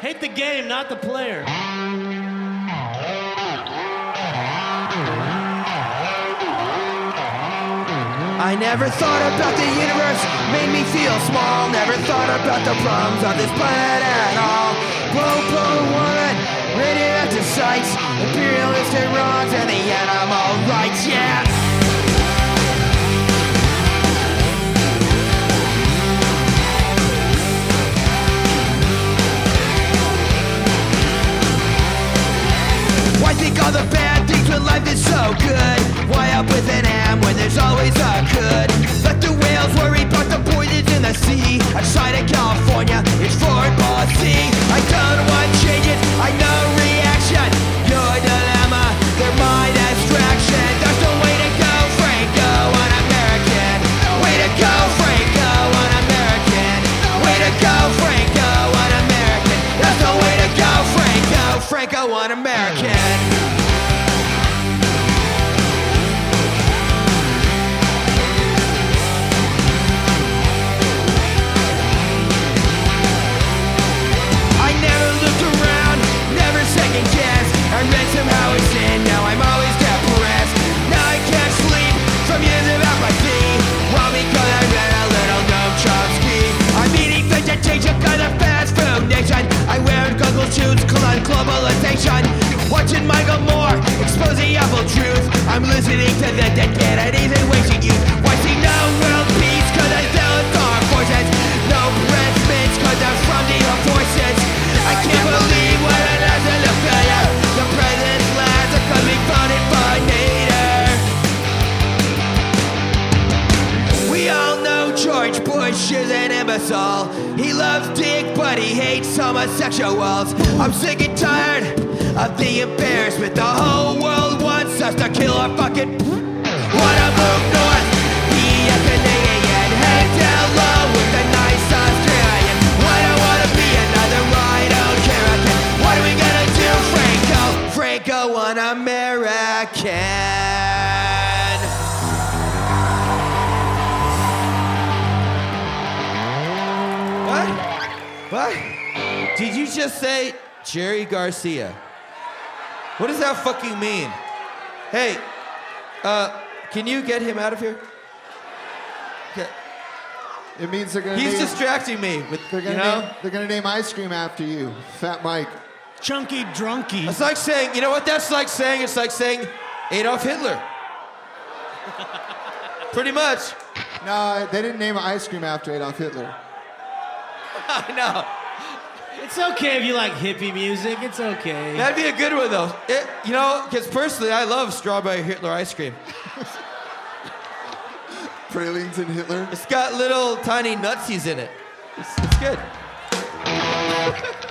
Hate the game, not the player. I never thought about the universe, made me feel small. Never thought about the problems of this planet at all. Blow, blow, woman, radioactive sites, all the bad things when life is so good? Why up with an M when there's always a could? Let the whales worry about the poisons in the sea. Outside of California, it's Fort Bossy. I don't want changes, I know reaction. Your dilemma, their mind abstraction. There's no way to go, Franco, un American. Way to go, Franco, un American. Way to go, Franco, un American. There's no way to go, Franco, Franco, un American. Awful truth. I'm listening to the dead Kennedys and wasting youth. Watching no world peace cause I zealous dark forces. No mints cause I'm from the forces. I can't believe what it has to look at. The president's lands are coming funded by Nader. We all know George Bush is an imbecile. He loves dick, but he hates homosexuals. I'm sick and tired of the embarrassment. The whole world kill our fucking. Wanna move north? Be a Canadian. Head down low with a nice Australian. Why do I wanna be another on American? What are we gonna do, Franco? Franco, an American. What? What? Did you just say Jerry Garcia? What does that fucking mean? Hey, uh, can you get him out of here? Okay. It means they're gonna He's name, distracting me with, they're you gonna know? name, they're gonna name ice cream after you, Fat Mike. Chunky drunky. It's like saying, you know what that's like saying? It's like saying Adolf Hitler. Pretty much. No, they didn't name ice cream after Adolf Hitler. I know. It's okay if you like hippie music. It's okay. That'd be a good one though. It, you know, because personally, I love strawberry Hitler ice cream. Pralines and Hitler. It's got little tiny nutsies in it. It's, it's good.